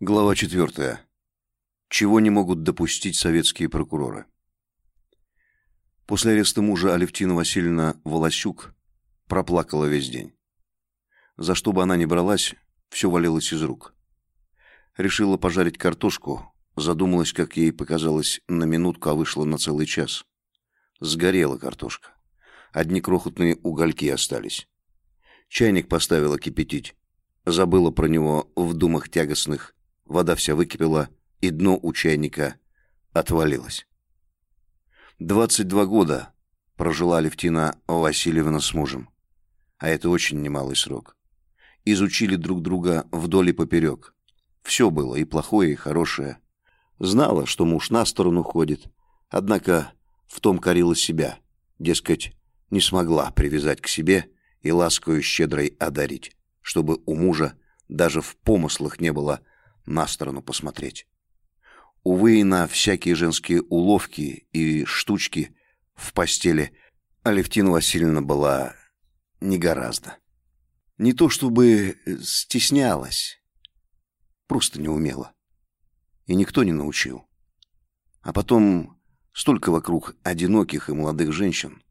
Глава 4. Чего не могут допустить советские прокуроры? После ареста мужа Алевтина Васильевна Волосюк проплакала весь день. За что бы она ни бралась, все валилось из рук. Решила пожарить картошку, задумалась, как ей показалось, на минутку, а вышла на целый час. Сгорела картошка. Одни крохотные угольки остались. Чайник поставила кипятить. Забыла про него в думах тягостных вода вся выкипела, и дно у чайника отвалилось. Двадцать два года прожила Левтина Васильевна с мужем, а это очень немалый срок. Изучили друг друга вдоль и поперек. Все было, и плохое, и хорошее. Знала, что муж на сторону ходит, однако в том корила себя, дескать, не смогла привязать к себе и ласкою щедрой одарить, чтобы у мужа даже в помыслах не было на сторону посмотреть. Увы, и на всякие женские уловки и штучки в постели Алевтина Васильевна была не гораздо. Не то чтобы стеснялась, просто не умела. И никто не научил. А потом столько вокруг одиноких и молодых женщин,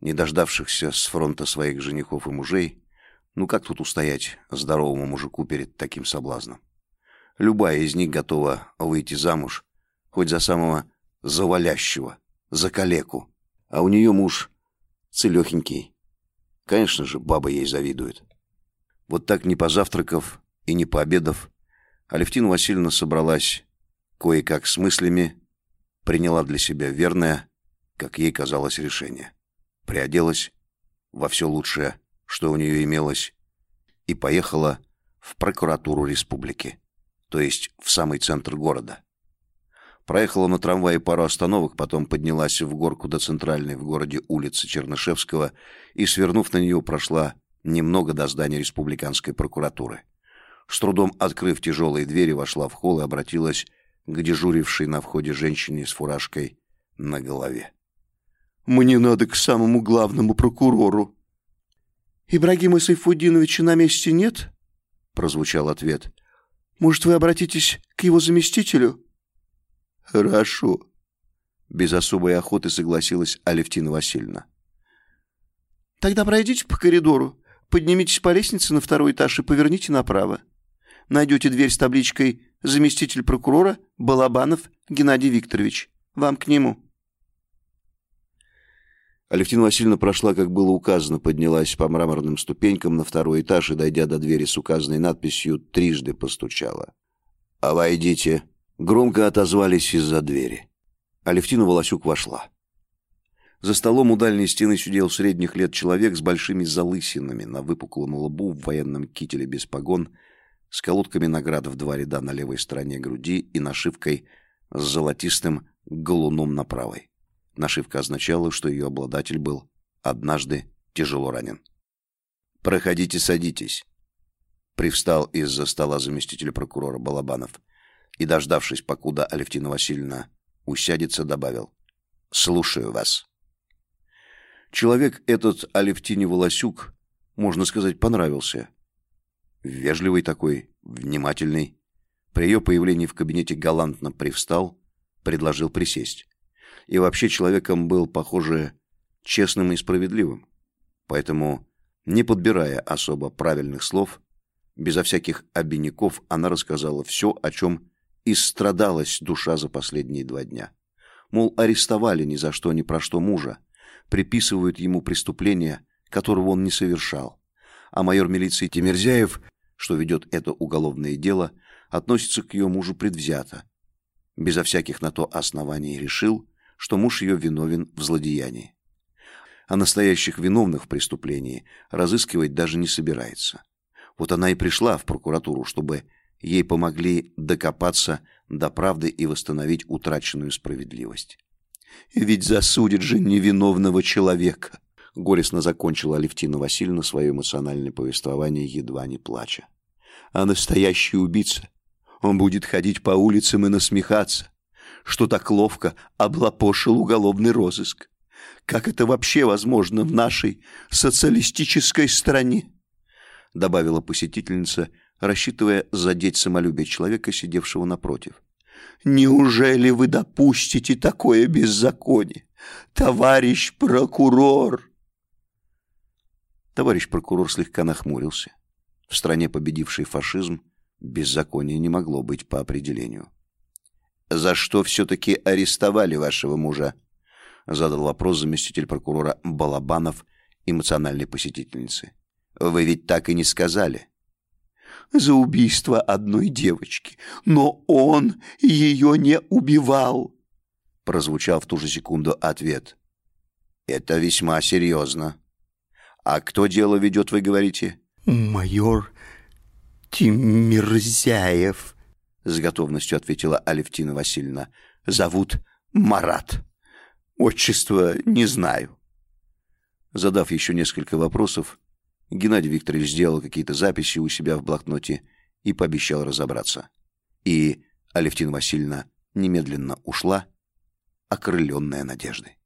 не дождавшихся с фронта своих женихов и мужей, ну как тут устоять здоровому мужику перед таким соблазном? Любая из них готова выйти замуж, хоть за самого завалящего, за калеку. А у нее муж целехенький. Конечно же, баба ей завидует. Вот так не позавтракав и не пообедав, Алевтина Васильевна собралась кое-как с мыслями, приняла для себя верное, как ей казалось, решение. Приоделась во все лучшее, что у нее имелось, и поехала в прокуратуру республики то есть в самый центр города. Проехала на трамвае пару остановок, потом поднялась в горку до центральной в городе улицы Чернышевского и, свернув на нее, прошла немного до здания республиканской прокуратуры. С трудом открыв тяжелые двери, вошла в холл и обратилась к дежурившей на входе женщине с фуражкой на голове. «Мне надо к самому главному прокурору». «Ибрагима Сайфудиновича на месте нет?» — прозвучал ответ. Может, вы обратитесь к его заместителю? Хорошо. Без особой охоты согласилась Алевтина Васильевна. Тогда пройдите по коридору, поднимитесь по лестнице на второй этаж и поверните направо. Найдете дверь с табличкой «Заместитель прокурора Балабанов Геннадий Викторович». Вам к нему. Алевтина Васильевна прошла, как было указано, поднялась по мраморным ступенькам на второй этаж и, дойдя до двери с указанной надписью, трижды постучала. «А войдите!» Громко отозвались из-за двери. Алевтина Волосюк вошла. За столом у дальней стены сидел средних лет человек с большими залысинами на выпуклом лбу в военном кителе без погон, с колодками наград в два ряда на левой стороне груди и нашивкой с золотистым галуном на правой. Нашивка означала, что ее обладатель был однажды тяжело ранен. «Проходите, садитесь», — привстал из-за стола заместитель прокурора Балабанов и, дождавшись, покуда Алевтина Васильевна усядется, добавил «Слушаю вас». Человек этот Алевтине Волосюк, можно сказать, понравился. Вежливый такой, внимательный. При ее появлении в кабинете галантно привстал, предложил присесть и вообще человеком был, похоже, честным и справедливым. Поэтому, не подбирая особо правильных слов, безо всяких обиняков, она рассказала все, о чем истрадалась душа за последние два дня. Мол, арестовали ни за что, ни про что мужа, приписывают ему преступление, которого он не совершал. А майор милиции Тимирзяев, что ведет это уголовное дело, относится к ее мужу предвзято. Безо всяких на то оснований решил, что муж ее виновен в злодеянии. А настоящих виновных в преступлении разыскивать даже не собирается. Вот она и пришла в прокуратуру, чтобы ей помогли докопаться до правды и восстановить утраченную справедливость. «Ведь засудит же невиновного человека!» Горестно закончила Алевтина Васильевна свое эмоциональное повествование, едва не плача. «А настоящий убийца, он будет ходить по улицам и насмехаться, что так ловко облапошил уголовный розыск. Как это вообще возможно в нашей социалистической стране? Добавила посетительница, рассчитывая задеть самолюбие человека, сидевшего напротив. «Неужели вы допустите такое беззаконие, товарищ прокурор?» Товарищ прокурор слегка нахмурился. В стране, победивший фашизм, беззаконие не могло быть по определению. «За что все-таки арестовали вашего мужа?» Задал вопрос заместитель прокурора Балабанов эмоциональной посетительницы. «Вы ведь так и не сказали». «За убийство одной девочки. Но он ее не убивал!» Прозвучал в ту же секунду ответ. «Это весьма серьезно. А кто дело ведет, вы говорите?» «Майор Тимирзяев», — с готовностью ответила Алевтина Васильевна. «Зовут Марат. Отчество не знаю». Задав еще несколько вопросов, Геннадий Викторович сделал какие-то записи у себя в блокноте и пообещал разобраться. И Алевтина Васильевна немедленно ушла, окрыленная надеждой.